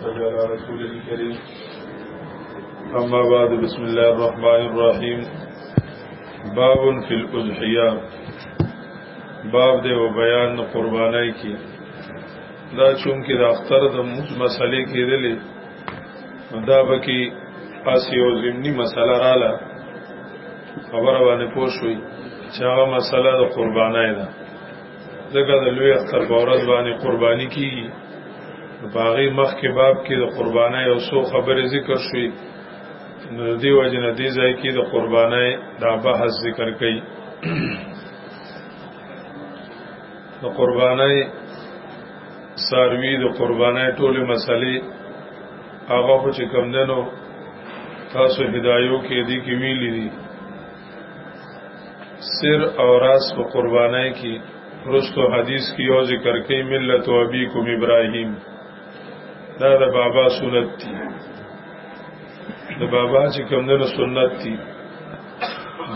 صلی الله رسول الكريم اما بعد بسم الله الرحمن الرحيم باب في الاضحيه باب دی او بیان قربانای کی دا چون کې د اختر د مسلې کېدلې دا بکی اس یو زمینی مسله رااله خبره باندې پوه شوي چې هغه مسله د قربانای ده ځکه د لوی اختر په ورځ باندې قرباني کیږي په هغه مخ کې باب کې د قربانۍ او سو خبرې ذکر شوې نو دی وجنه دی ځای کې د قربانۍ د بحث ذکر کړي د قربانۍ ساروی د قربانۍ ټولې مسلې هغه چې کم دنو تاسو هدايو کې دي کې ویلي دي سر او راس په قربانای کې رستو حدیث کې یو ذکر کوي ملت او ابيکم ابراهيم دا د بابا سنت دي د بابا چې کوم د سنت دي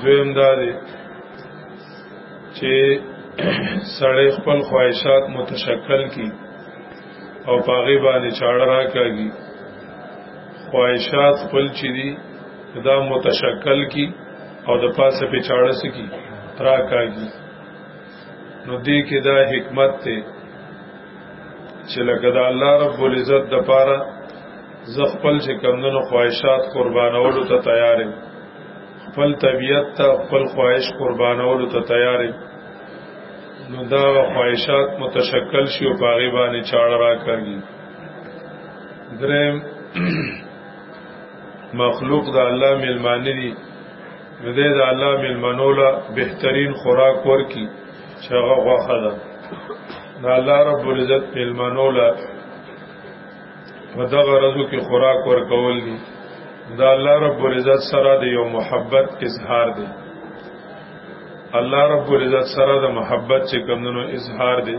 دویم دا دی چې سړی خپل خواهشات متشکل کی او پاغي باندې چاړه راکاږي خواهشات خپل چي دي دا متشکل کی او د پاسه په چاړه سکی راکاږي نو دې کې دا حکمت ته چې لکه دا الله رب العزت د پاره ز خپل چې کمندونو خواهشات قربانولو ته تیار یم خپل طبیعت ته خپل خواهش قربانولو ته تیار یم نو دا خواهشات متشکل شي او پاغي باندې چاړه راکاږي درم مخلوق د الله ملمان دي نو د الله ملمنو له بهترین خوراک ورکي چې هغه غوخه ده د الله رب العزت ملمنو له په دغه ورځو کې خوراک ورکول دي د الله رب العزت سره د یو محبت اظهار دی الله رب العزت سره د محبت چې کمونو اظهار دی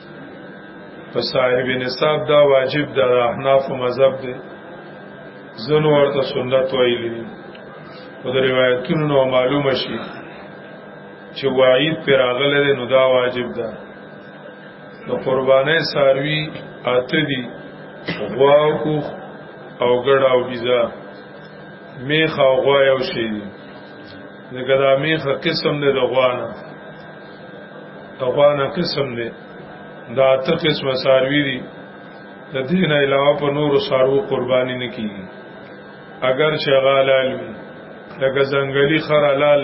په صاحب نصاب دا واجب د احناف مذهب دی زنو ورته سنت ویلي دي او د روایتونو نو معلومه شي چې وعید پر اغله دی نو دا واجب ده نو قربانې ساروی اته دي غوا او او ګډ او بيزا میخه او غوا یو شي دي دغه دا میخه قسم دی د غوا نه تقوانا قسم دی دا ته قسم ساروی دی د دین علاوه په نورو سارو قربانی نه کیږي اگر شغالال وي لکه زنګلی خر حلال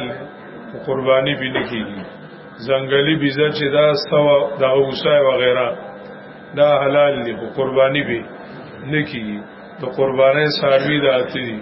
قربانی به نه کیږي زنګلی بيزه چې دا استوا د اوسای وغیرہ دا حلال دي قربانی به نه کیږي د قربانې ساروی د اتی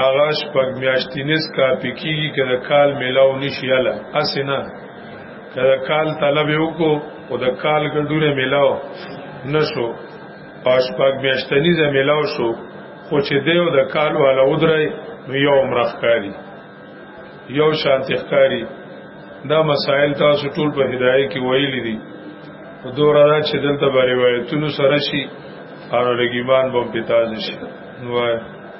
هغه شپږ میاشتینس کاپی کیږي که د کال میلاو نشي اله اسې نه که د کال طلب یې وکړو او د کال ګډونه میلاو نشو او شپږ میاشتنیزه میلاو شو خو چې دی او د کال والا ودرای نو یو عمر ښکاری یو شانت ښکاری دا مسائل تاسو ټول په هدايه کې ویلي دي په دوره دا چې دلته به روایتونو سره شي او لګیمان به په تازه شي نو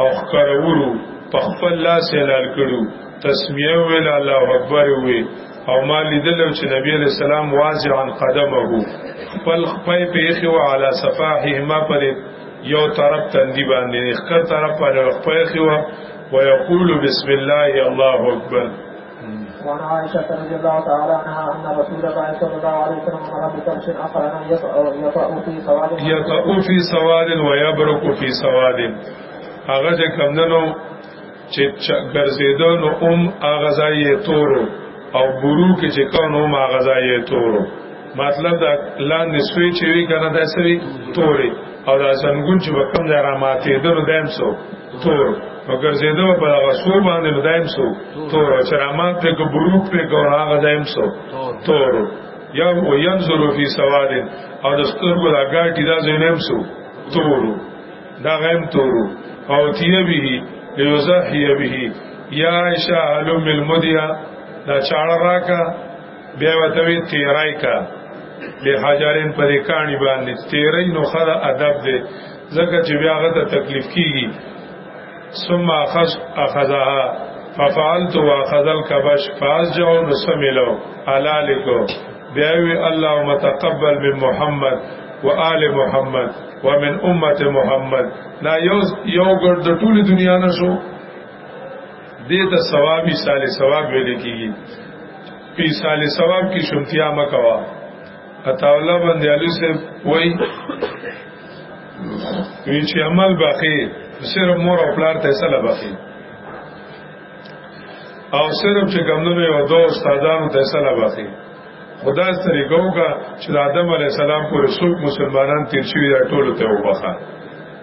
او خکرورو په خپل لاس اعلان کړو تسمیه ویل الله اکبر وی او ما لیدل چې نبی علیہ السلام واضعا قدمه خپل خپل په یخي او علی صفاحه ما پر یو طرف تندی باندې خکر طرف پر خپل یخي او ويقول بسم الله الله اکبر وعن عائشة رضي الله تعالى عنها أن رسول الله صلى الله عليه وسلم مر بكبش أقرن يطأ في سواد يطأ في سواد ويبرك في سواد هغه چې کمندنو چې ګرځیدو نو اوم هغه ځای تورو او برو کې چې کونو اوم هغه ځای تورو مطلب دا لاندې سوي چې وی کنه دا سوي توري او دا سنگون چې وکم دا را ماتې در دایم سو تور مگر زیده په هغه سو باندې دایم سو تور چې را ماتې کو بروک په کو هغه دایم سو تور یا و ينظر فی سواد او د سترګو دا ګاټی دا زینم سو تور دا غیم تور او تیه به یوزحی به یا عائشہ علم المدیا دا چاړه راکا بیا وته وی تیرای کا به حجرین پر کانی باندې تیرای نو خره ادب دی ځکه چې بیا غته تکلیف کیږي ثم اخذ اخذها ففعلت واخذ الكبش فازجو نسملو علالکو بیا وی اللهم تقبل من محمد وآل محمد ومن امه محمد دا یو یو ګرد ټول دنیا نشو دې ته ثواب ایصال ثواب ویل کیږي په ایصال ثواب کې شومتیا مکوا عطا الله باندې علي سے وای وی چې عمل باقی صرف مور او پلار ته سره باقی او صرف چې ګمنو یو دوه استادانو ته سره باقی خدا سره ګوګه چې آدم علی السلام پر رسول مسلمانان تیر شوی ټول ته وبخا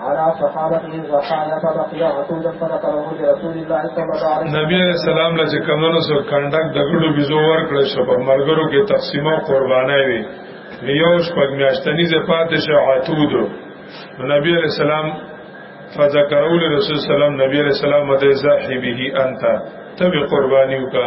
على صحابته وقال فبقي رسول فذكره لرسول الله صلى الله عليه وسلم نبی علیہ السلام له کمنو سو کنډک دګړو بيزو ور کړ شو په مرګرو کې تقسیمه قربانای وی یوش پګ میاشتنی ز پاتې شو عتود نبی علیہ السلام فذكره لرسول سلام نبی علیہ السلام مده زحبه انت تبي قربانیو کا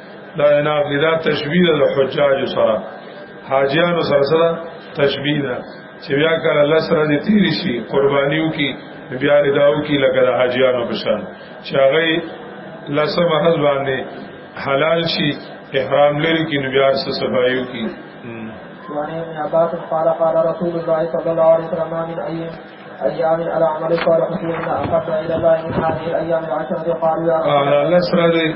دا نه دا تشبیه د حجاج سره حاجیان سره سره تشبیه ده چې بیا کله الله سره دې تیر شي قربانیو کې بیا رداو کې لګره حاجیانو په شان چې هغه لسم حز باندې حلال شي احرام لري کې بیا سره صفایو کې وعن ابن عباس قال قال رسول الله صلى الله عليه وسلم من أيام أيام الأعمال الصالحة فيهن أحب إلى الله من هذه الأيام العشرة قالوا يا رسول الله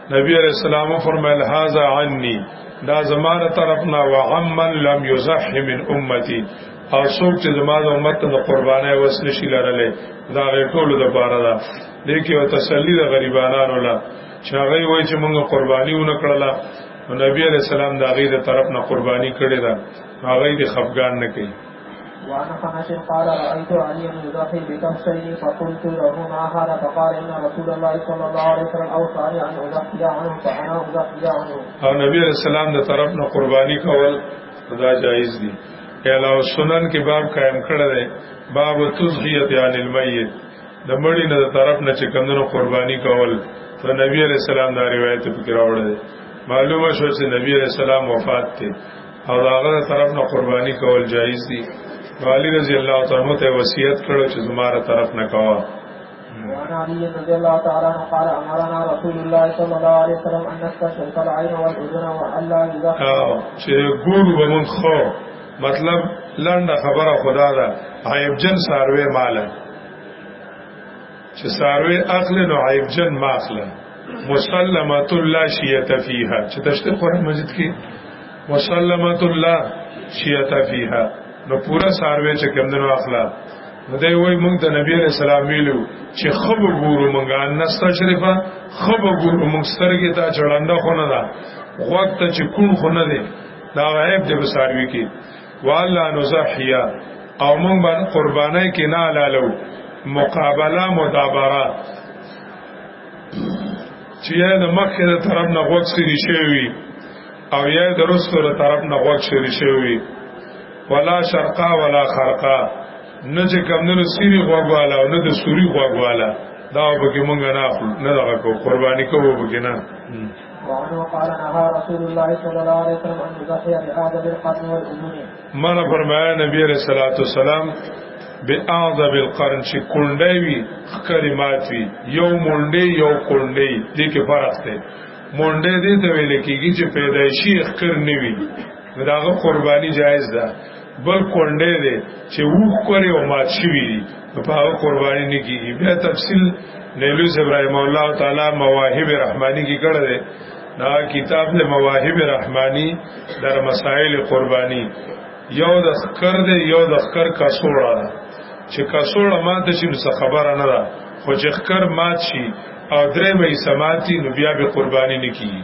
نبی علیہ السلام فرمایل هاذا عني دا زماره طرفنا وعمن لم يزح من امتي او څوک چې زماره امت ته قربانای وس نشي لرلې دا غیر ټول د بار ده لیکي او تسلی د غریبانو لا چې هغه وای چې موږ قرباني ونه کړله نبی علیہ السلام دا غي د طرف نه قرباني کړې ده هغه دې خفقان نه کوي وعن خنش قال رأيت عليا يضحي بكبشين فقلت له ما هذا فقال إن رسول الله صلى الله عليه وسلم أوصاني أن أضحي عنه فأنا أضحي عنه او نبی علیہ السلام د طرف نه قرباني کول دا جایز دي علاوه سنن کې باب قائم کړی دی باب تزهیت عن المیت د مړی نه د طرف نه چې کمونو قرباني کول ته نبی علیہ السلام دا روایت پکې راوړی معلومه شو چې نبی علیہ السلام وفات ته او داغه طرف نه قرباني کول جایز دي علی رضی الله تعالی عنہ ته وصیت کړو چې زماره طرف نه کوا وعن علي رضي الله تعالى عنه قال امرنا رسول الله صلى الله عليه وسلم ان نستشرق العين والاذن والا اذا چې ګور ومن خو مطلب لنډه خبره خدا ده عیب جن ساروي مال چې ساروی اخلي نو عیب جن ماخله مسلمت الله شیعت فیها چې دشته قران مجید کې مسلمت الله شیعت فیها نو پورا ساروی چې کوم دنو اخلا نو دی وای مونږ د نبی علیہ السلام ویلو چې خب ګورو مونږ ان نستشرفه خب ګورو مونږ سترګې ته چړنده خونه ده وخت چې کون خونه ده دا غیب د بساروي کې والا نزحیا او مونږ باندې قربانای کې نه لالو مقابله مدابره چې یا د مخې د طرف نه غوږ سری شوی او یا د رسو د طرف نه غوږ سری شوی ولا شرقا ولا خرقا نه چې کمندونو سری غوږ والا او نه د سوري غوږ والا دا به کې مونږ نه نه دغه کو قرباني کوو به کې نه وعنه قال نهى رسول الله صلى الله عليه وسلم ان يضحي بآدم القرن والأذن من فرمایا نبی علیہ الصلوۃ والسلام بآدم القرن چې کونډه وی خکری مات وی یو مونډه یو کونډه دې کې فرق دی مونډه دې ته ویل کېږي چې پیدایشي خکر نه وی داغه قرباني جایز ده بل کونډه دی چې وښ کړي او مات شوی دی په هغه قرباني نه کیږي بیا تفصیل نیلو ابراهیم الله تعالی مواهب رحمانی کې کړه دی دا کتاب له مواهب رحمانی در مسائل قربانی یو د ذکر دی یو د ذکر کسوړه ده چې کسوړه ماته شي څه خبره نه ده خو چې ذکر مات شي او درې مې سماعتي نو بیا به قرباني نه کیږي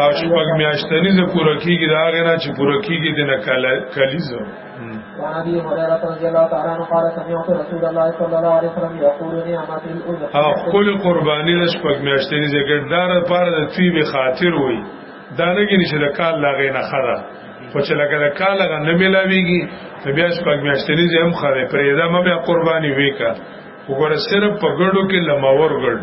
او شپږ میاشتنی د پوره کیږي دا غینا چې پوره کیږي د نه کلیزه او خپل قربانی د شپږ میاشتنی ذکر دار لپاره د طیب خاطر وای دا نه کې نشه د کال لا غینا خره خو چې لکه د کال غا نه ملاویږي ته بیا شپږ میاشتنی زم خره پرې دا مې قربانی وکړه وګوره صرف په ګړو کې لماور ګړ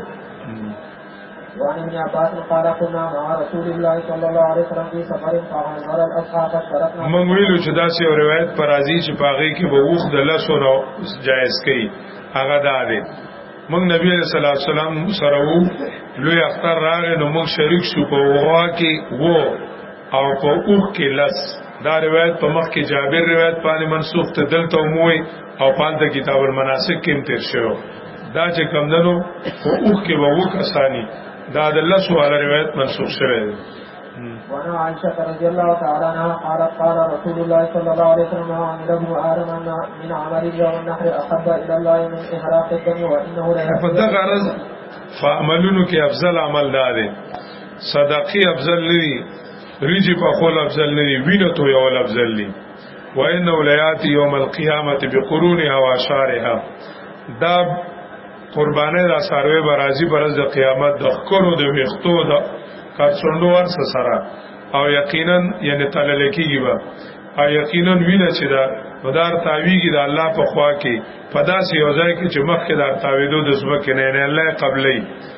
وعن ابن عباس قال كنا مع رسول الله صلى الله عليه وسلم في سفر فانظر الاصحاب تركنا من ویلو چې دا سی روایت پر راځي چې پاغي کې به وخت د لاسو نو جائز کړي هغه دا دی موږ نبی علیہ الصلوۃ والسلام سره وو لوی اختر راغی نو موږ شریک شو په وغوا کې وو او په اوخ کې لس دا روایت په مخ کې جابر روایت باندې منسوخ ته دلته موي او پالته کتاب المناسک کې تیر شو دا چې کم دنو په اوخ کې به وک اساني دا د لس والا روایت منسوخ شوی دی وعن عائشة رضي الله تعالى عنها قالت قال رسول الله صلى الله عليه وسلم عمل ابن آدم من عمل يوم النحر أحب إلى الله من إحراق الدم وإنه لا يحب فدغرز فعملونو کې افضل عمل دا دی صدقه افضل ندی ریجی په خول افضل ندی وینه تو یو افضل ندی وانه لیاتی یوم القیامت بقرونها واشارها دا قربانه دا ساروی برازی برز د قیامت د خکرو د ویختو د کارڅوندو ورس سره او یقینا یعنی تعالی کیږي با او یقینا وینه چې دا ودار تاویږي د الله په خوا کې پداسې یو ځای کې چې مخکې دار تاویدو د زمکه نه نه الله قبلې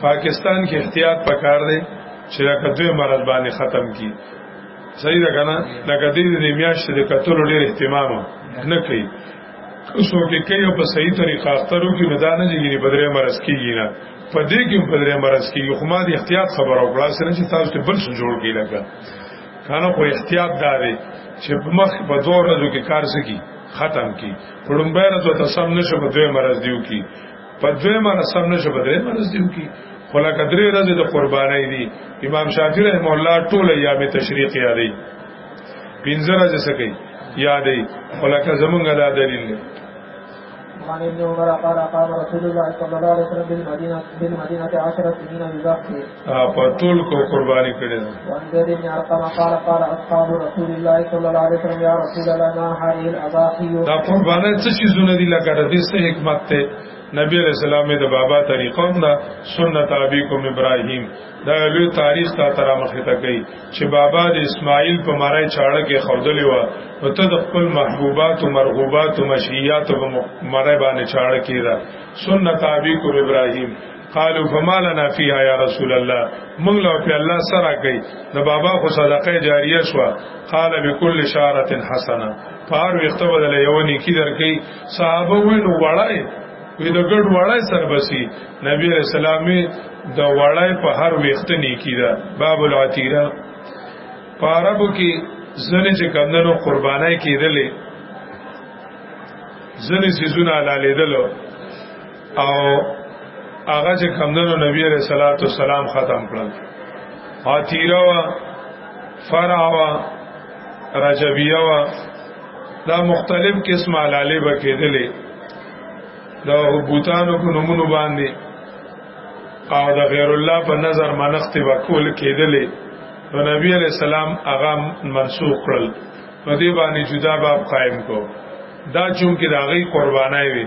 پاکستان کې احتیاط پکار دی چې دا کدوې مرض باندې ختم کی صحیح ده کنه دا کدی دې میاشت د کتل ډېر اهتمام نه کوي اوسو کې کوي په صحیح طریقه اخترو کې مدا نه دیږي په درې مرز کېږي نه په دې کې په درې مرز کېږي خو ما دې احتیاط خبر او کړه سره چې تاسو ته بل څه جوړ کې لګا کنه خو احتیاط داري چې په مخ په دوه ورځو کې کار سکی ختم کی پړم بیره ته سم نشه په دوه مرز دیو کی په دوی معنی سم نشو په درې معنی دیو کی خلا کدرې ورځې د قربانای دی امام شافعی رحم الله ټول ایام تشریق یادې پنځه ورځې سکی یادې خلا ک زمونږ دا دلیل دی وعن ابن عمر قال قال رسول الله صلى الله عليه وسلم بالمدينة بالمدينة عشرة سنين ببحث په ټول کو قرباني کړي ده وان دې دې نه قال قال قال اصحاب رسول الله صلی الله علیه وسلم یا رسول الله ما هذه الاضاحي دا قرباني څه چیز نه دي لکه د دې څه حکمت ته نبی علیہ السلام د بابا طریقوم دا سنت ابيکم ابراهيم دا لوی تاریخ تا تر مخه ته کوي چې بابا د اسماعیل په مړای چاړه کې خودلې و او ته د خپل محبوبات او مرغوبات او مشهيات په مړای باندې چاړه کې دا سنت ابيکم ابراهيم قالوا فما لنا فيها يا رسول الله موږ له په الله سره کوي د بابا خو صدقه جاریه شو قال بكل شاره حسنه پار وخت بدل یو نیکی درکې صحابه وینو وړای وی د ګډ وړای سره بسی نبی رسول الله د وړای په هر وخت نیکی ده باب العتیره پاربو کې زنه چې کندنو قربانای کېدلې زنه سيزونه لالیدلو او هغه چې کمندونو نبی عليه الصلاه والسلام ختم کړل حاتیرا وا فرع وا رجبیه وا دا مختلف قسم علاله بکیدلې دا بوتانو کو نمونه باندې او د غیر الله په نظر منښت وکول کېدلې نو نبی علیہ السلام هغه منسوخ کړل نو دې باندې جدا باب قائم کو دا چون کې داغي قربانای وي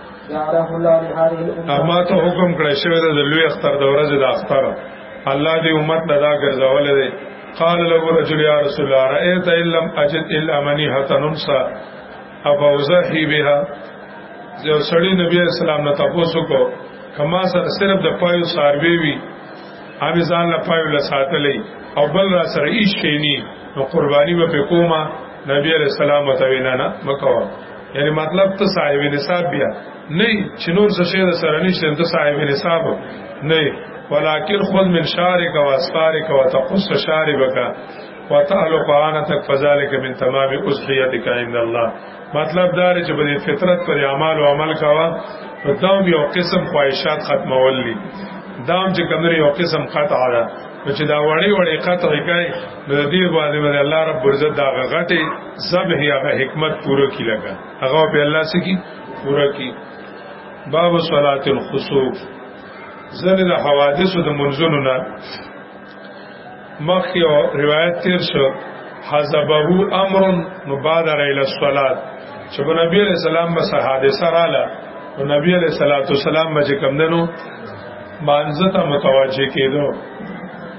اما ته حکم کړی شوی د لوی اختر د ورځې د اختر الله دې امت لدا ګرځول دی قال له رجل یا رسول الله رأيت ان لم اجد الا مني حتنمسا ابو زهي بها یو سړی نبی اسلام نه تاسو کو کما سره صرف د پایو ساروی وی هغه ځان له پایو له ساتلې او بل را سره ایش کینی نو قربانی به کومه نبی علیہ السلام ته وینا نه مکوه یعنی مطلب ته صاحب نصاب بیا نه چنور څه شه سره نشته ته صاحب نصاب نه ولكن خذ من شارك واسفارك وتقص شاربك وتعلق عانتك فذلك من تمام اضحيتك عند الله مطلب دا چې په فطرت پر اعمال او عمل کاوه نو دا یو قسم خواهشات ختمول دي دا چې کومه یو قسم قطع ده چې دا وړي وړي قطع کوي نو دې باندې الله رب عزت دا غټي سب هي هغه حکمت پوره کی لگا هغه په الله سکی پوره کی باب صلات الخسوف زنه د حوادثو د منځونو نه مخ یو روایت تیر شو حزبه امر مبادره الى الصلاه چې په نبی علیہ السلام به حادثه رااله او نبی علیہ الصلوۃ والسلام به کوم دنو مانزه ته متوجه کېدو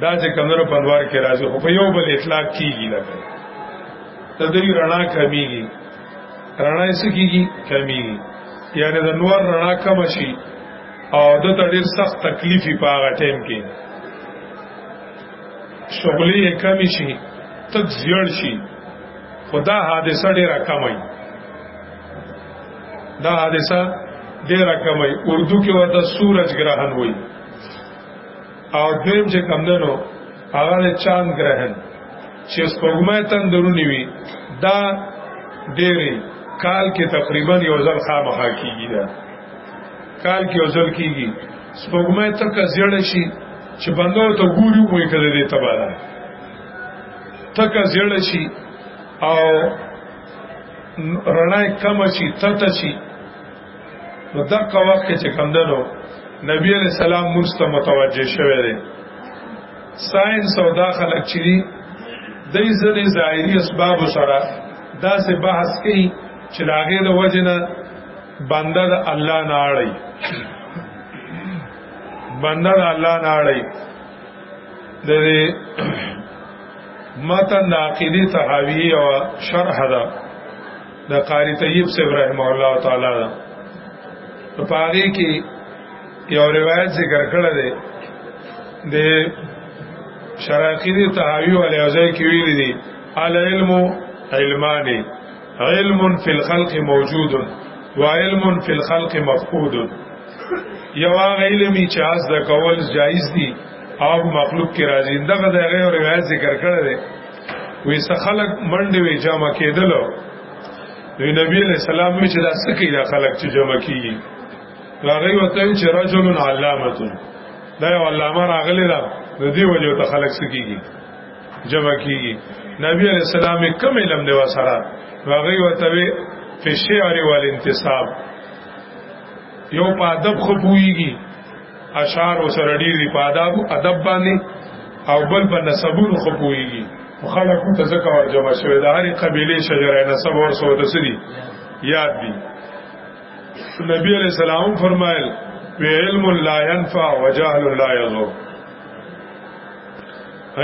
دا چې کمنو پنوار کې راځي خو په یو بل اطلاق کیږي نه د دې رڼا کمیږي رڼا یې سکیږي کمیږي یعنی د نور رڼا کم شي او د تړیر سخت تکلیفي په هغه ټیم کې شغلې کم شي تک زیړ شي خدا حادثه ډیره کمه دا حادثه ډیره کمه اردو کې ورته سورج ګرهن وایي او دویم چې کمدنو هغه د چاند ګرهن چې سپوږمۍ تندرونی وي دا ډېری کال کې تقریبا یو ځل خامخا کیږي دا کال کې یو ځل کیږي سپوږمۍ تک زیړ شي چې بندو ته ګوري وې کړې دې تباله تک زیړ شي او رڼا کم شي تت شي نو دغه وخت کې چې کم دنو نبی علیہ السلام مرسته متوجه شوه دی ساينس او دا خلک چې دی د ځلې ظاهري اسباب سره دا سه بحث کوي چې لاغه د وجنه بنده د الله نه اړي بنده د الله نه اړي د متن د عقیده تحاوی او شرح ده دا قاری طیب سے رحم الله تعالی دا پاره کې یو روایت ذکر کړل دی د شراقی دی تحاوی علی ازای کی ویل دی العلم علمان علم فی الخلق موجود و علم فی الخلق مفقود یو هغه علمي چې از د کول جایز دي او مخلوق کې راځي دغه دغه روایت ذکر کړی دی وی څه خلک منډه وی جمع کېدل نو نبی علیہ السلام می چې دا سکی دا خلک چې جمع کیږي راغی وته چې رجل علامه دا یو علامه راغلی دا د دې وجه ته خلک سکیږي جمع کیږي نبی علیہ السلام کم علم دی وسره راغی وته وی فشعر والانتصاب یو په ادب خو پویږي اشعار سره ډیر دی په آداب ادب باندې او بل په نسبونو خو پويږي خلکو ته ځکه ورجمع شوی د هرې قبيله شجره نسب ور سو د سری یاد دي نبی علیہ السلام فرمایل وی علم لا ينفع وجهل لا يضر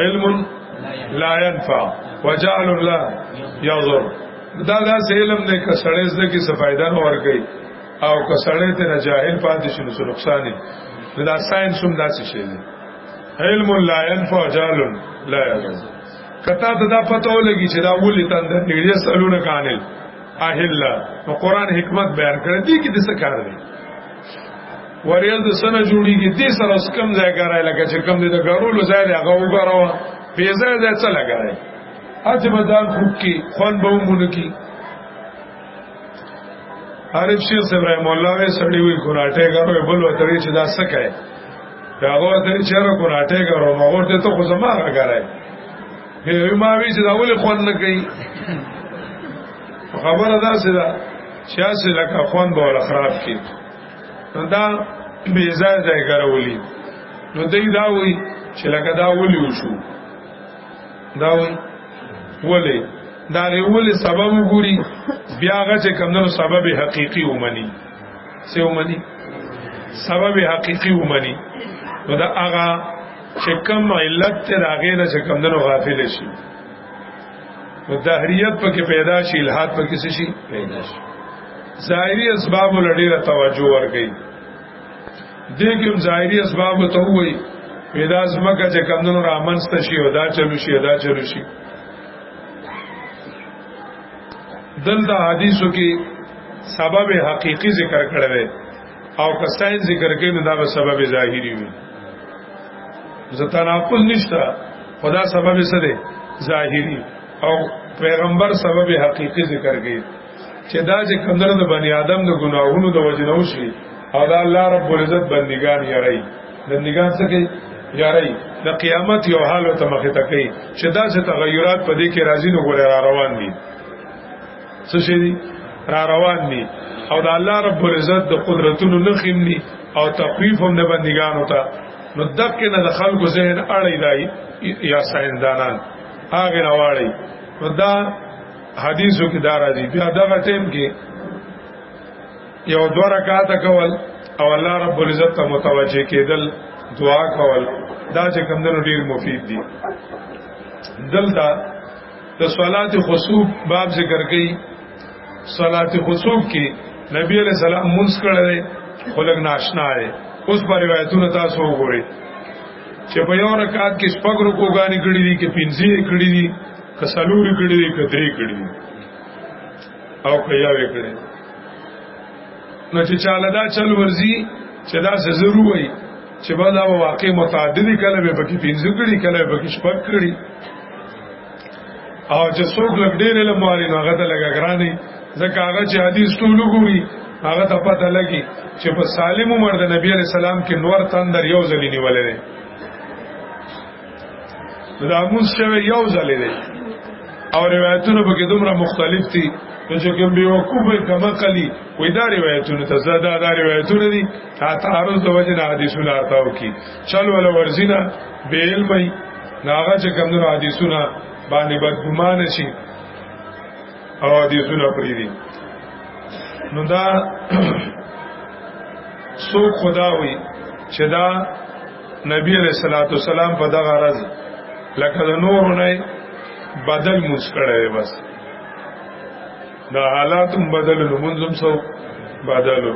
علم لا ينفع وجهل لا يضر دا داسې علم نه کسړې زده کې څه فائدہ نه ور کوي او که سړی ته نه جاهل پاتې شي نو نقصان دی دا ساينس هم داسې شي دی علم لا ينفع جال لا يضر کته ته دا پته ولګي چې دا ولې تند نیړې سلونه کانل اهلا نو قران حکمت بیان کړی دی کې د څه کار دی وریل د سنه جوړیږي دې سره اس کم ځای ګرای لکه چې کم دې د ګرولو ځای دی هغه وګراوه پیزه ځای څه لګای اته بدل خوب کې خون به مونږ کې عارف شیخ صاحب رحم الله وی سړی وی کراټه غره بل وته چې دا څه کوي هغه ته چې را کراټه غره ما ورته ته خو زما غره هی ما وی چې دا ولې خوان نه کوي خبره دا څه ده چې اسه لکه خوان به ول خراب کی نو دا بی ځای ځای غرولي نو دای دا وی چې لکه دا ولې وشو دا وی ولې دا غوول سبب وګوري بیا هغه چې کمنو سبب حقيقي ومني سه ومني سبب حقيقي ومني نو دا هغه چې کوم علت ته راغې نه چې کمنو غافل شي نو دهریت پکې پیدا شي الہات پکې څه شي پیدا شي ظاهري اسباب لړې توجه ورکړي دې کوم ظاهري اسباب ته وایي پیدا زمکه چې کمنو را منځ ته شي او دا چلو شي دا چلو شي دلته حدیثو کې سبب حقيقي ذکر کړی او کسان ذکر کوي نو دا به سبب ظاهري وي زتناقض نشته خدا سبب څه دی ظاهري او پیغمبر سبب حقيقي ذکر کوي چې دا چې کندره د بنی آدم د ګناهونو د وجنو شي او دا الله رب العزت بندگان یړي بندگان څه کوي یاري د قیامت یو حال ته مخه ته کوي چې دا څه تغیرات په دې کې راځي نو ګور را روان دي څه شي دي را روان دي او د الله رب العزت د قدرتونو نه خېمني او تخفیف هم نه بندګانو ته نو دکې نه د خلکو ذهن اړې دی یا سايندانان هغه راوړي نو دا حدیثو کې دارا دي بیا دغه ټیم کې یو دو رکعات کول او الله رب العزت ته متوجه کېدل دعا کول دا چې کمندونو ډیر مفید دي دلته د صلات خصوب باب ذکر کړي صلات خصوب کې نبی علیہ السلام منځ کړل خلک ناشنا دي اوس پر روایتونو تاسو وګورئ چې په یو رکعت کې شپږ رکو غانې کړې دي کې پنځه کړې دي کسلوري کړې دي کدرې کړې دي او کیا وکړي نو چې چاله دا چل ورزي چې دا څه ضروري وي چې با دا واقع متعددي کله به پکې پینځه کړي کله به پکې شپږ کړي او چې څوک لګ ډېر له مالي هغه ته لګا ګراني ځکه هغه چې حدیث ټول ګوري هغه ته پته لګي چې په سالم عمر د نبی علی سلام کې نور تندر یو ځلې نیولې دا مونږ شوی یو ځل دی او روایتونه به کې دومره مختلف دي نو چې کوم به وقوفه کما کلی وې دا روایتونه ته زړه دا روایتونه دي تا تعارض د وجه نه حدیثونه ارتاو کی چل ولا ورزینا به علم نه هغه چې کوم نو حدیثونه باندې بدګمان شي او حدیثونه پری دي نو دا سو خدا وي چې دا نبی علیہ الصلوۃ والسلام په دغه ورځ لکه د نور نه بدل موس کړی بس دا حالات هم بدل لمونځم سو بدلو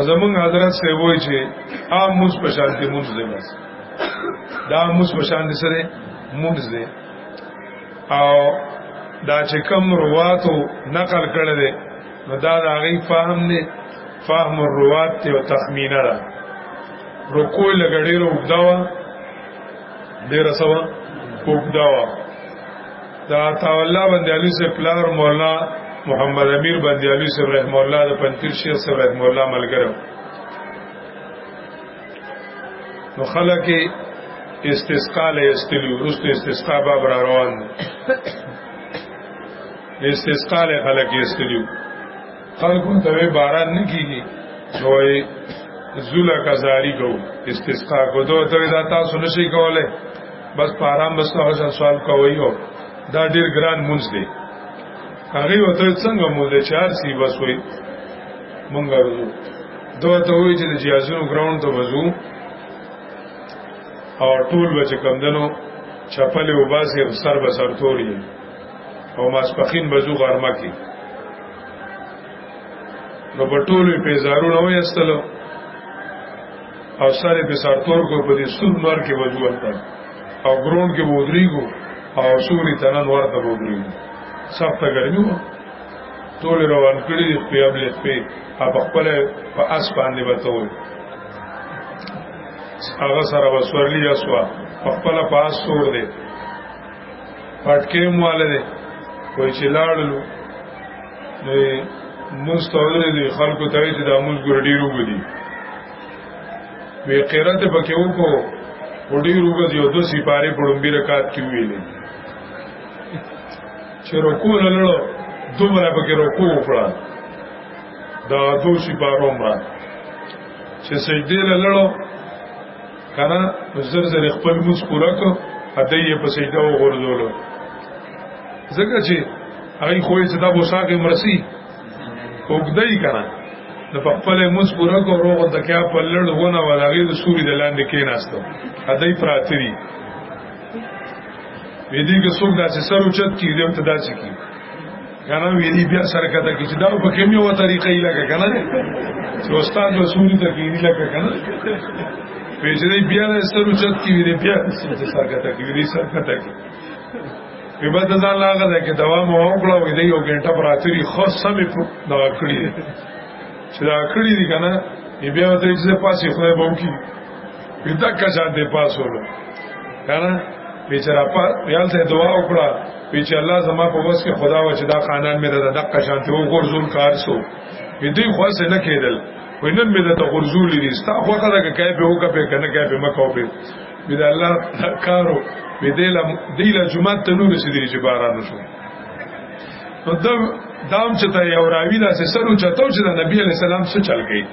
ازمون حضرت سے وای چې عام موس په شان کې مونږ دی بس دا موس په شان دي سره مونږ دی او دا چې کم رواتو نقل کړل دي نو دا د هغې فهم دی فهم الروات دی او تخمینه ده رکوع لږه ډېره اوږده وه ډېره څه وه اوږده وه د عطاالله بندیالي صاحب پلار مولا محمد امیر بندیالي صاحب رحم الله د پنځیر شیخ صاحب رحم الله ملګرو نو خلک استسقا له استلو رست استسقا باب را روان استسقا له خلک استلیو خلکو ته باران نه کیږي نوې زولا کزاری کو استسقا کو دوه ته دا تاسو نشي کوله بس په آرام بس نه ځان سوال کوي او دا ډیر ګران مونږ دی هغه وته څنګه مونږ له چار سی بس وي مونږ ورو دوه ته وی چې د جیازونو ګراوند ته وځو او ټول بچ کم دنو چپلې وباسي سر به سر توري او ماسپخین بزو غرمه کې نو په ټولو په زارونه وې استلو او سره په سرتور کو په دې سور مار کې وځول تا او ګرون کې ودرېګو او سوري تنن ورته ودرېګو سخته ګرمي وو ټول روان کړی دی په ابل په په خپل په اس باندې وته وو هغه سره وسورلی اسوا په خپل پاس سور دی پټکې مواله دي وای چې لاړلو نو مستورې دي خلکو ته چې د امول ګور ډیرو غدي وی قرات پکې وکړو وډی روغه یو دو سپاره پړمبي رکعت کې ویلې چې رکوع لړو دومره پکې رکوع وکړه دا دو سپاره عمره چې سجدې لړو کنه زر زر خپل موس پورا کو اته یې په سجده وغورځولو ځکه چې هغه خو یې صدا بوساګه مرسي وګدای کنه د خپل موس پورا کو روغ د کیا په لړ ونه ولاغې د سوري د لاندې کې ناستو اته پراتري وې دې کې څوک داسې سر اوچت کی دې ته داسې کی کنه ویری بیا سره کته کی چې دا په کومه یو طریقې لګه کنه چې استاد رسول ته کیږي لګه کنه پیجرې بیا سره چت کی ویری بیا سره کته کی ویری سره کته کی په بده ځان لاغه ده کې دوا مو وکړه وې دی یو ګنټه براتری خو سمې دا کړی چې دا کړی دی کنه بیا ته چې پاسې خدای بوم کی پیدا کشان دی پاسولو کنه بیچاره په یال ته دعا وکړه چې الله زما په وس کې خدا و چې دا خاندان مې د دقه شان ته وګورځول کار سو په دې خو څه نه کېدل وینن مې د غرزول دي ستا خو خدا کې کای په وکه په کنه کای په مکو په بي د الله کارو بي د له د له جمعه ته نو رسیدلی چې باران شو نو دم دام چې ته یو راوی دا سره چتاو چې د نبی علی سلام سره چل گئی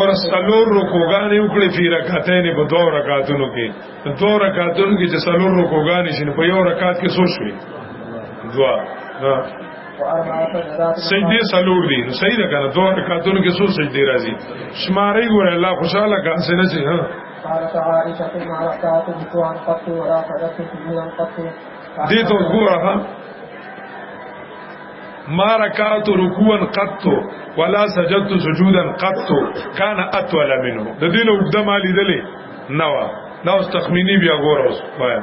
ور سلور رکوګانې وکړې فی رکعتین په دوه رکعاتونو کې دوه رکعاتونو کې چې سلور رکوګانې شین په یو رکعت کې څو شوي دوا سجدی سلور دی نو صحیح ده کنه دوه رکعاتونو کې څو سجدی راځي شمارې ګور الله خوشاله کان سي نه سي ها قالت عائشة ما ركعت بكوان قط ولا فجرت سجودا قط دي تو ګور ها ما رکعت رکوعا قط ولا سجدت سجودا قط كان اطول منه د دین او د مالی دلی نوا دا اوس تخمینی بیا ګور اوس وایا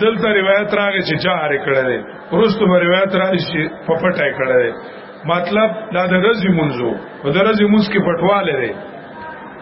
دلته روایت راغی چې جهر کړه دی ورستو روایت راغی چې په پټه کړه دی مطلب دا د رزي منځو د رزي منځ کې پټواله دی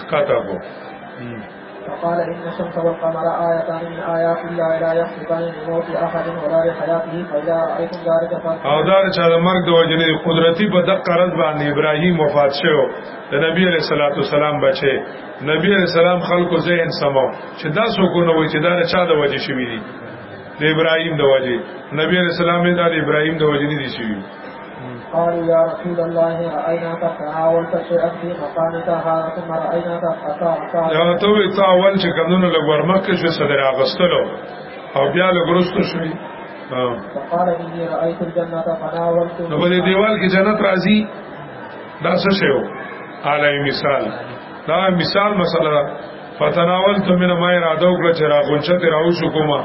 ښکته کو وقال إن الشمس والقمر آيتان من آيات الله لا يحسبان لموت أحد ولا لحياته فإذا رأيتم ذلك فاتقوا او دا چې د مرګ د وجنې قدرتي په دقه رد باندې ابراهيم وفات شو د نبی عليه الصلاه والسلام بچي نبی عليه السلام خلکو ذهن سمو چې دا څوک نه وي چې دا چا د وجې شوی دی د ابراهيم د وجې نبی عليه السلام دا د ابراهيم د وجې نه دي شوی قالوا يا رسول الله رأيناك تناولت شيئا في مقامك هذا ثم رأيناك أتاك يا توي تاول چې کمونو لږ ورمخکې شو صدر اغستلو او بیا لږ ورستو شوی فقال إني رأيت الجنة فناولت نو په دې دیوال کې جنت راځي دا څه شی و اعلی مثال دا مثال مسله فتناولت من ما اراده وکړه چې راغونچه ته راوښو کومه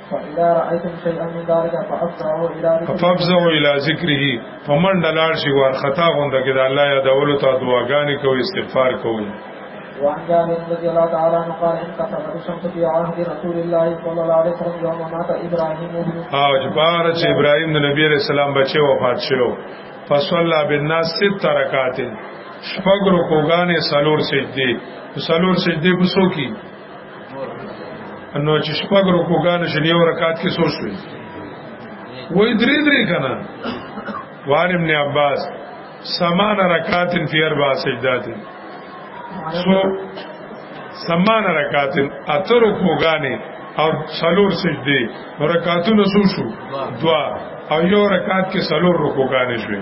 فافزعو الى ذکره فمن دلار شي ور خطا غونډه کې د الله یا دولو ته دعاګانې کوي استغفار کوي وعن جابر رضي الله تعالى عنه قال انقسمت الشمس في عهد رسول الله صلى الله عليه وسلم يوم مات ابراهيم بن او جبار چې ابراهيم د نبی عليه السلام بچي وفات شو فصلى بالناس ست رکعات شپږ رکوګانې سلور سجدي سلور سجدي بسو کی نو چې شپږ رکوګان شنی او رکعات کې سوچ وي وای درې درې کنه وان ابن عباس سمان رکعات فی اربع سجدات سو سمان رکعات اتر رکوګانې او سلور سجدي رکعاتونه سو شو دوا او یو رکعات کې سلور رکوګانې شوې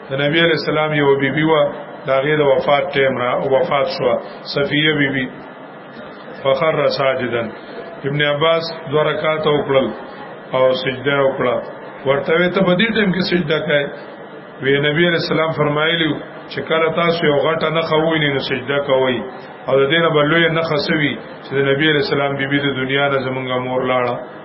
د نبی علی السلام یو بیبي بی و دا غیر وفات ټیم را وفات شو صفیه بیبي بی فخر ساجدن ابن عباس دو رکعات وکړل او سجده وکړه ورته ته په دې ټیم کې سجده کوي وی نبی علیہ السلام فرمایلی چې کله تاسو یو غټه نه خووینې نو سجده کوئ او د دې نه بلوي نه خسوي چې د نبی علیہ السلام بیبي د دنیا نه زمونږه مور لاړه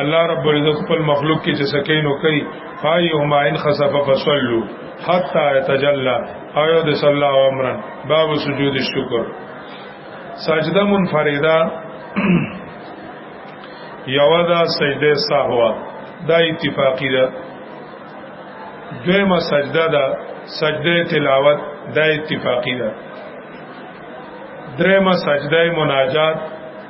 الله رب العزت خپل مخلوق کې چې سکینو کوي فای هم عین خسف فصلو حتا تجلا او د صلی الله امرن باب سجود الشکر سجده منفرده یو دا سجده سهوا دا اتفاقی ده دویمه سجده ده سجده تلاوت دا اتفاقی ده درېمه سجده مناجات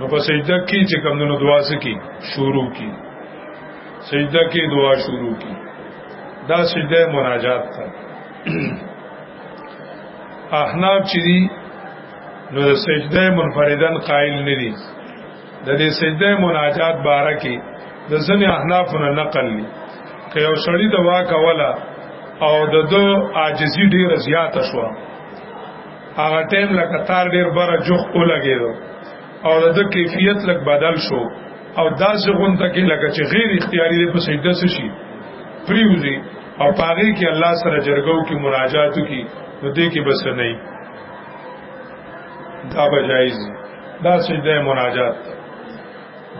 نو په سجده کې چې کوم نو دعا سکی شروع کی سجده کې دعا شروع کی دا سجده مناجات ده احناب چې دي نو د سجده منفردن قائل نه دي د دې سجده مناجات باره کې د ځنې احناف نه نقل دي که یو شړی دوا کوله او د دو عاجزی ډیره زیاته شوه هغه ټیم لکه تار ډیر بره جوخ ولګېدو او د کیفیت لک بدل شو او دا څنګه ته کې لکه چې غیر اختیاري دې په سجده شي پریوزي او پاغي کې الله سره جرګو کې مناجات کی نو دې کې بس نه دا بجایز دا سجده مناجات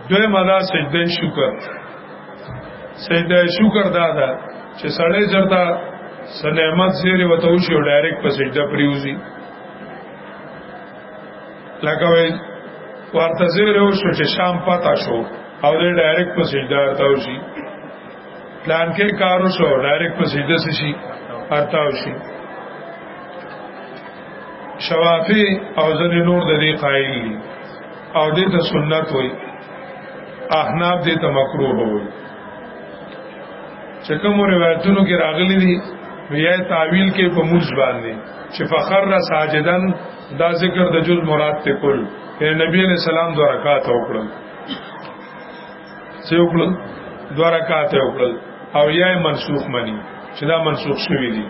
دوی مدا سجده شکر سجده شکر دا دا چې سړی چرتا سنعمت زیره وته او شو ډایرک په سجده پریوزی لکه وی ورته زیره او شو چې شام پتا شو او دې ډایرک په سجده ارتاو شي پلان کې کارو شو ډایرک په سجده شي ارتاو شي شوافی او ځنې نور د دې قائل دي او دې ته سنت وای احناف دې ته مکروه وای چې کوم روایتونو کې راغلي دي ویای تعویل کې په موز باندې چې فخر را ساجدن دا ذکر د جز مراد ته کول نبی علیہ السلام دو رکعات وکړل څه وکړل دوه رکعات وکړل او یا منسوخ منی چې دا منسوخ شوی دی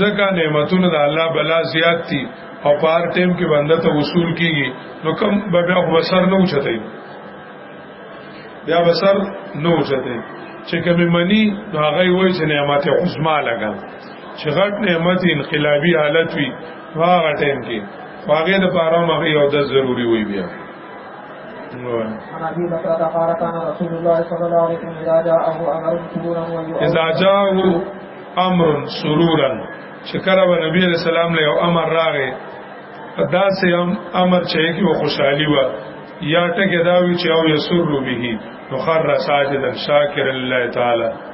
ځکه نعمتونه د الله بلا زیات دي او په هر ټیم کې بنده ته وصول کیږي نو کم به بیا وسر نه وچتای بیا وسر نه وچتای چې کوم منی نو هغه وایي چې نعمت عظما لګا چې غټ نعمت انقلابی حالت وي هغه ټیم کې هغه د پاره مغه یو د ضروری وي بیا اذا جاءه امر سرورا شکر و نبی علیہ السلام له امر راغې دا سه هم امر چې کې و خوشحالي و یا ټکه دا وی چې او یسر به نو خر ساجدا شاکر الله تعالی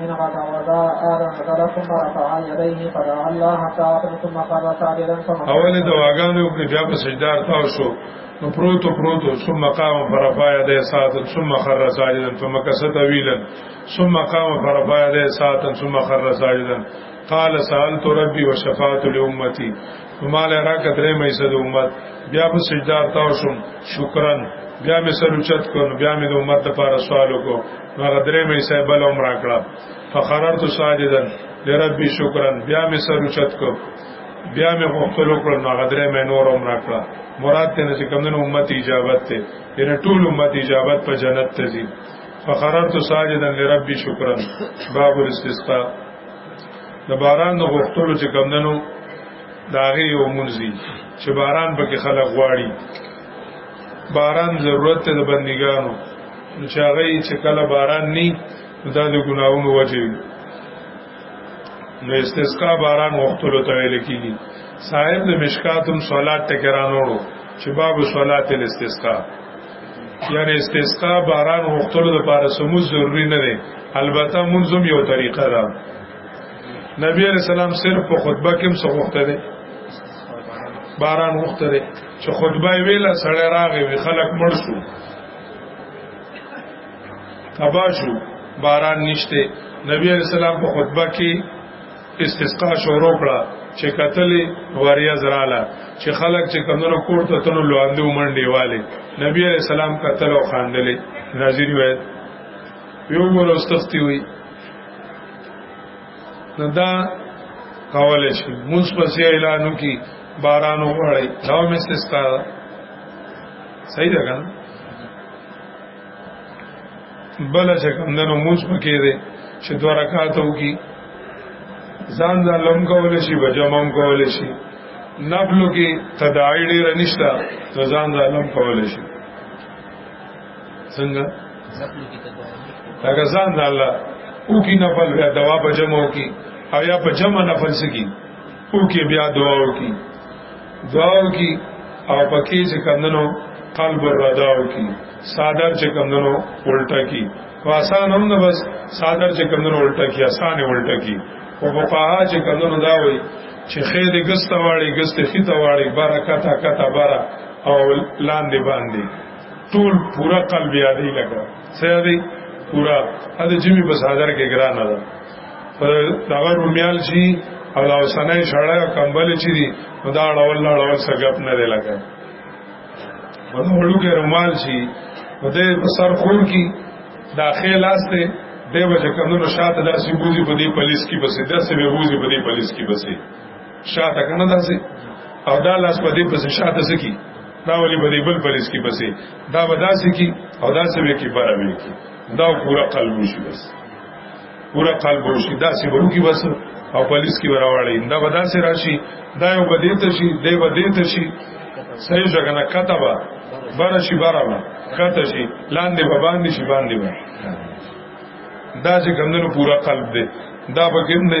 حينما تولى قال نظر ثم رفع يديه فدعا الله حتى عطر ثم قال ساجدا ثم اول دعاګانو په بیا په سجده ارتاو شو نو پروتو پروتو ثم قام فرفع يديه ساعتا ثم خر ساجدا ثم كسى طويلا ثم قام فرفع يديه ساعتا ثم خر ساجدا قال سألت ربي وشفاعت لأمتي مال راکت رې مې سد امت بیا په سجده ارتاو شم شکرن بیا مې سر اوچت کړ بیا مې د امت لپاره سوال وکړ هغه درې مې سه بل عمره کړه فخررت ساجدا لربي شکرا بیا مې سر اوچت کو بیا مې غوښتل وکړل نو هغه درې مې نور عمره کړه مراد ته چې کومنه امت اجابت ته ان ټول امت اجابت په جنت ته ځي فخررت ساجدا لربي شکرا باب الاستسقاء د باران د غوښتلو چې کمندنو داغه یو منځي چې باران پکې خلک غواړي باران ضرورت ته د بندګانو نو چې هغه چې کله باران ني دا د ګناونو وجه نو استسقا باران وختلو ته ویل کیږي صاحب د مشکاتم صلات ته کرانوړو چې باب صلات الاستسقا یعنی استسقا باران وختلو د پاره سمو ضروری نه دی البته منظم یو طریقه ده نبی علیہ السلام صرف په خطبه کې څه وخته دی باران وخته دی چې خطبه ویله سړی راغی خلک مړ شو تباشو باران نشته نبی علیہ السلام په خطبه کې استسقا شروع کړه چې کتلې وریا زراله چې خلک چې کمنو کوړ ته تنو لواندو منډي والے نبی علیہ السلام کتل او خاندلې ناظری وایي یو مور واستختی وي نو دا کول شي موږ پسې اعلانو کې باران وغړی دا مې استثنا صحیح ده کنه بل چې کوم دنو موږ پکې دي چې دوه رکعات وکي ځان ځان لوم کول شي بجمم کول شي نفلو کې تداعی ډیر نشته ځان ځان لوم کول شي څنګه هغه ځان د الله او کی نفل بیا دوا په جمع کی او یا په جمع نفل سکی او کی بیا دعا او کی دعا او کی او پکې چې کمندنو قلب الرضا او کی صادر چې کمندنو الټا کی او آسان هم نه بس صادر چې کمندنو الټا کی آسان الټا کی او په پاها چې کمندنو دا وای چې خیر ګسته واړي ګسته خیته واړي برکت کته برا او لاندې باندې ټول پورا قلب یادې لګا سره دی پورا دا جمی بس حاضر کې ګران ده دا غر رومیال شي او دا وسنه شړای او کمبل چي دي دا ډول نه ډول سګپ نه دی لګا ورنولو کې رومال شي ودې سر خور کی داخله لاسته دیو چې کمونو شاته داسې بوزي په دې پولیس کې بسې داسې به بوزي په دې پولیس کې بسې شاته کنه داسې او دا لاس په دې پسې شاته سکی دا ولی په دې بل پرېس کې پسې دا بداسې کی او داسې به کې بار به کی دا پورا قلب شي بس پورا قلب شي داسې به کی بس او پولیس کې وراوړې دا بداسې راشي دا یو بدې ته شي دې بدې ته شي صحیح ځای نه کتابه بار شي بار ما کته شي لاندې به باندې شي باندې ما دا چې ګندنو پورا قلب دې دا به ګندنه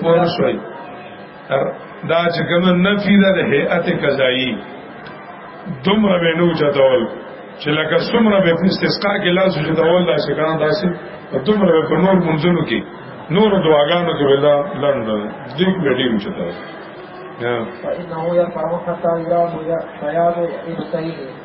پوه شوي دا چې کوم نفي ده د هيئت قضایي دومره به نو چتول چې لکه څومره به په استسقا کې لاس چتول دا چې کان داسې دومره به په نور منځونو کې نور دعاګانو کې ولا لند دې په دې مو چتول فإنه يرفع حتى يرى بياض عينيه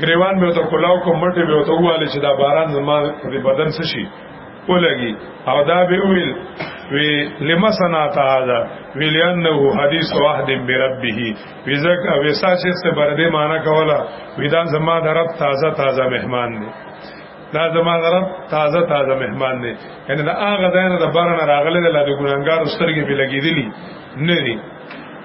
ګریوان مې ته کولاو کوم مټې به ته واله چې دا باران زما په بدن څه شي ولګي او دا به ویل وی لما سنات هذا وی لانه حدیث واحد بربه وی زک او ساشه سے برده معنا کولا وی دا زما د رب تازه تازه مهمان دی دا زما د رب تازه تازه مهمان دی یعنی دا هغه ځای نه د بارن راغله د ګورنګار سترګې په لګیدلی نه دی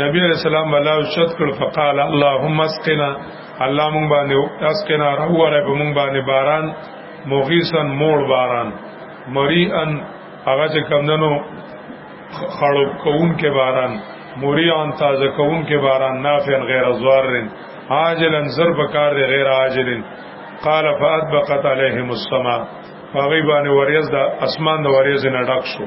نبی علیہ السلام الله شت کړ فقال اللهم اسقنا الله مونږ باندې اسقنا راو را مونږ باندې باران مغیسن مول باران مریئن هغه چې کمندنو خړو کون کې باران مریان تازه کون کې باران نافع غیر زوارن عاجلا ضرب کار دی غیر عاجلن قال فاطبقت عليهم السماء فغيبان وريز دا اسمان دا وريز نه ډک شو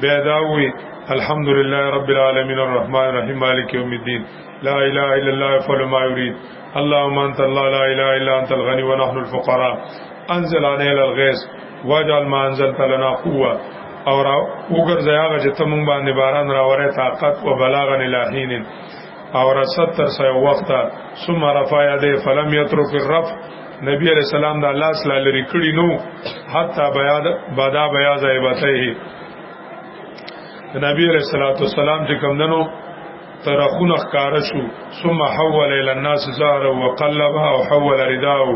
بیا دا وی الحمدلله رب العالمین الرحمن الرحیم مالک یوم الدین لا اله الا الله يفعل ما يريد اللهم انت الله لا اله الا انت الغني ونحن الفقراء انزل علينا الغيث واجعل ما انزلت لنا قوه او وګرځي هغه چې تم باندې باران راوړې طاقت او بلاغه نه لاهینن او رسد تر سو وخت ثم رفع يده فلم يترك الرفع نبی علیہ السلام دا الله صلی الله علیه کړي نو حتا بیاد بدا بیاض ایبته نبی علیہ الصلوۃ والسلام چې کوم دنو ترخون اخکار شو ثم حول الى الناس زهر وقلب او حول رداه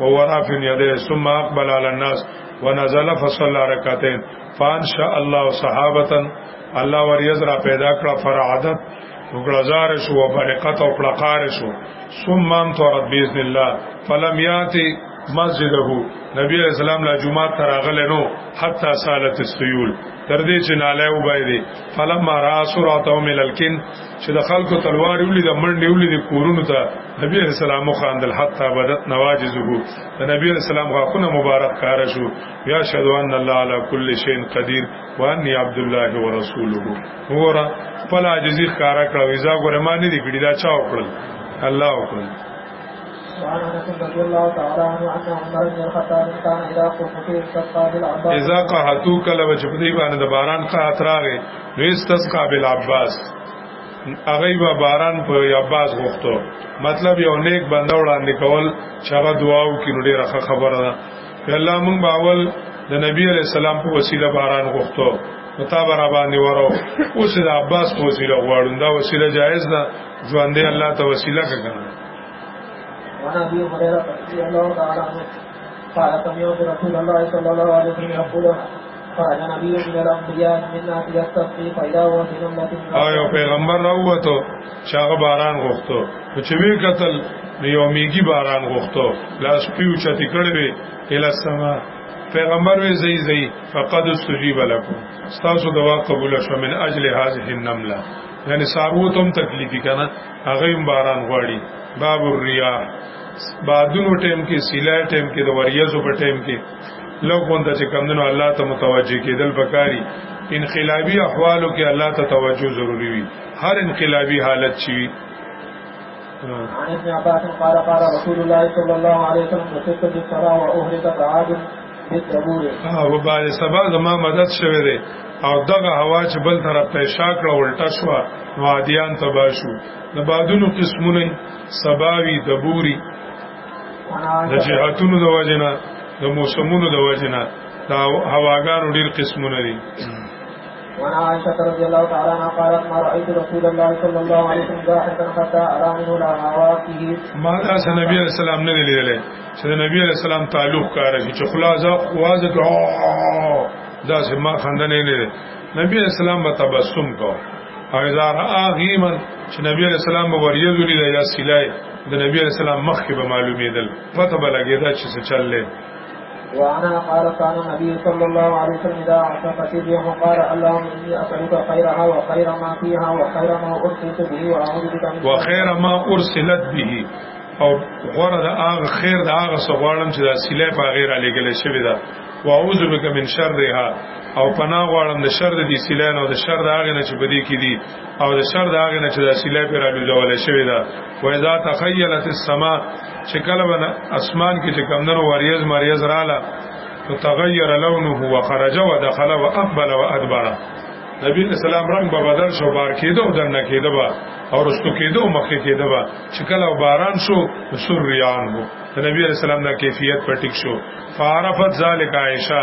وورا فی یده ثم اقبل علی الناس ونزل فصلى رکعتين فان شاء الله صحابه الله وریز را پیدا کړ فرعادت وګړزار شو او برکت او پړقار شو ثم ان ترت باذن الله فلم یاتی مسجده نبی علیہ السلام لا جمعه تر غل نو حتا سالت السيول تر دې چې ناله و بایدي فلم را سوراتو ملکن چې د خلکو تلوار ولې د منډې ولې د کورونو ته نبی علیہ السلام خواندل حتا بدت نواجزه د نبی علیہ السلام غاخونه مبارک کار شو یا شهدوان الله علی کل شین قدیر وانی عبد الله ورسوله وګوره خپل عاجزی ښکارا کړو ایزا ګوره ما نه دی کړی دا چا وکړل الله وکړل اذا قحتو کله چې په دې باندې د باران قحط راغی نو استسقا بالعباس هغه به باران په عباس غوښتو مطلب یو نیک بنده وړاندې کول چې هغه دعا وکړي نو ډیره خبره ده الله مونږ باول د نبی علی السلام په وسیله باران غوښتو نو تا برا باندې ورو اوس د عباس په وسیله غواړم دا وسیله جایز ده ژوند دی الله ته وسیله کړه وانا ابي هريره رضي الله تعالى عنه قال سمعت رسول الله صلى الله عليه وسلم يقول او یو پیغمبر راووتو چې هغه باران غوښتو چې وی قتل یو میګي باران غوښتو لاس پیو چتی کړی وی اله سما پیغمبر وی زئی زئی فقد استجیب لكم تاسو دوا قبول شو من اجل هذه النمله یعنی سارو تم تکلیفی کنه هغه باران غواړي باب الرياح بادونو ټیم کې سیلای ټیم کې د وریځو په ټیم کې لو غونډه چې کمندونو الله ته متوجه کېدل پکاري انقلابي احوالو کې الله ته توجه ضروری وي هر انقلابي حالت چی عن ابن عباس قال قال رسول الله صلى الله عليه وسلم وصفت بالصلاة وأهرقت عاد او بعد سبا زما مدد شوه دی او دغه هوا چې بل طرف ته شاکړه ولټه شو وادیان تباشو د بادونو قسمونه سباوی دبوري د جهاتونو د وجنه د موسمونو د وجنه دا هواګانو ډیر قسمونه دي وعن عائشة رضي الله تعالى عنها قالت ما رأيت رسول الله صلى الله عليه وسلم ضاحكا حتى أرى منه لهواته ما دا سه نبی عليه السلام نه لیدل چې د نبی عليه السلام تعلق کار شي چې خلاصه واځه دا سه ما خنده نه لیدل نبی عليه السلام به تبسم کو او اذا رأى غيما چې نبی عليه السلام به وریځ لیدل یا سلای د نبی علیہ السلام مخ کې به معلومېدل پته به لګېدا چې څه چل لې وانا قال كان النبي صلى الله عليه وسلم اذا اعتقت الريح قال اللهم اني اسالك خيرها وخير ما فيها وخير ما ارسلت به واعوذ بك من وخير ما ارسلت به او غره د هغه خیر د هغه څه غواړم چې د سیلې په غیر علی ګل شوی دا واعوذ بک من شرها او پناه غواړم د شر د دې سیلې او د شر د هغه نه چې بدی کې دي او د شر دا غنه چې د سیلې پر اړو جوړل شوی دا و اذا تخیلت السما چې کله بنا اسمان کې چې کمندر وریز مریز رااله تو تغیر لونه وخرج ودخل واقبل وادبر نبی اسلام رنگ به بدل شو بار کېده او دنه کېده با او رستو کېده او مخکې کېده با چې کله باران شو سر ریان وو نبی اسلام دا کیفیت پټیک شو فعرفت ذالک عائشه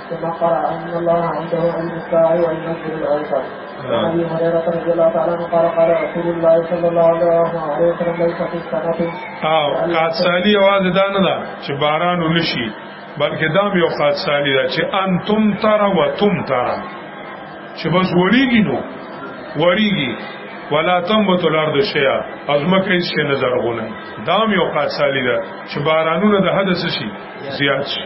ثم قرأ أن الله عنده علم الساعة والمسجد الأوسط عن أبي هريرة رضي الله تعالى عنه قال قال رسول الله صلى الله عليه وسلم ليس في السنة او قادسالي आवाज دا نه ده چې باران ونشي بلکې دا یو قادسالي ده چې انتم ترى وتم ترى چې بس وړيږي نو وړيږي ولا تنبت الارض شيئا ازمکه هیڅ شي نه زرغونه دا یو قادسالي ده چې بارانونه د حدث شي زیات شي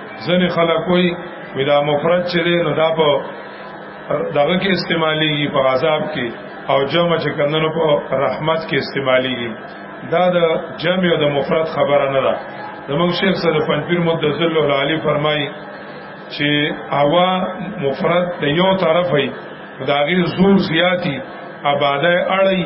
ځنې خلک وي ودا مفرد چې دی نو دا په دغه کې استعمالي په عذاب کې او جمع چې کندنو په رحمت کې استعمالي دا د جمع او د مفرد خبره نه ده زموږ شیخ سره پنځیر مدذل الله علی فرمایي چې هوا مفرد د یو طرف وي دا غیر زور زیاتی آباده اړي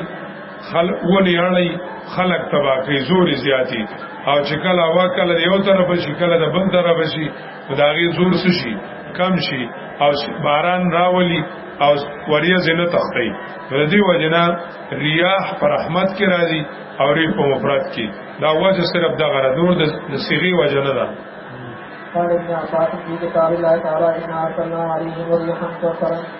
خلق ونی اړی خلق تبا کوي زور زیاتی او چې کله هوا کله یو طرف شي کله د بل طرف شي خدایي زور شي کم شي او باران راولي او وریا زنه تختی ردی وجنا ریاح پر رحمت کې راځي او ری په مفرد کې دا وجه صرف د غره نور د صيغه وجه نه ده قال ابن عباس في كتاب الله تعالى إن أرسلنا عليهم ريحا صرصرا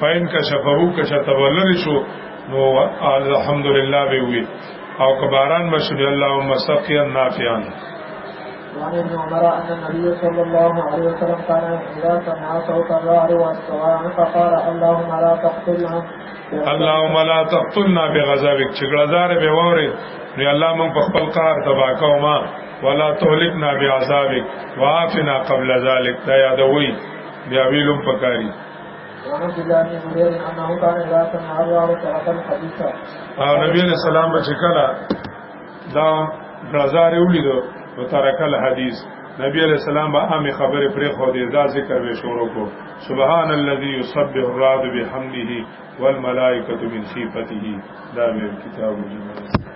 فین کشفه کشته ولر شو نو الحمدلله به وی او کباران بشو اللهم سقيا نافعا وعن ابن عمر ان النبي صلى الله عليه وسلم كان اذا سمع صوت الرعد والسواع فقال اللهم لا تقتلنا اللهم لا تقتلنا بغضبك چې ګړزار به وره نو الله مون په خپل قهر تبا کوما ولا تهلكنا بعذابك وعافنا قبل ذلك دا یادوي بیا ویلم پکاري او نبی علیہ السلام بچ کلا دا غزار ولیدو او ترکل حدیث نبی علیہ السلام با عام خبر پر خو دې دا ذکر به شروع کو سبحان الذي يسبح الرعد بحمده والملائکه من خيفته دا مې کتاب جمعه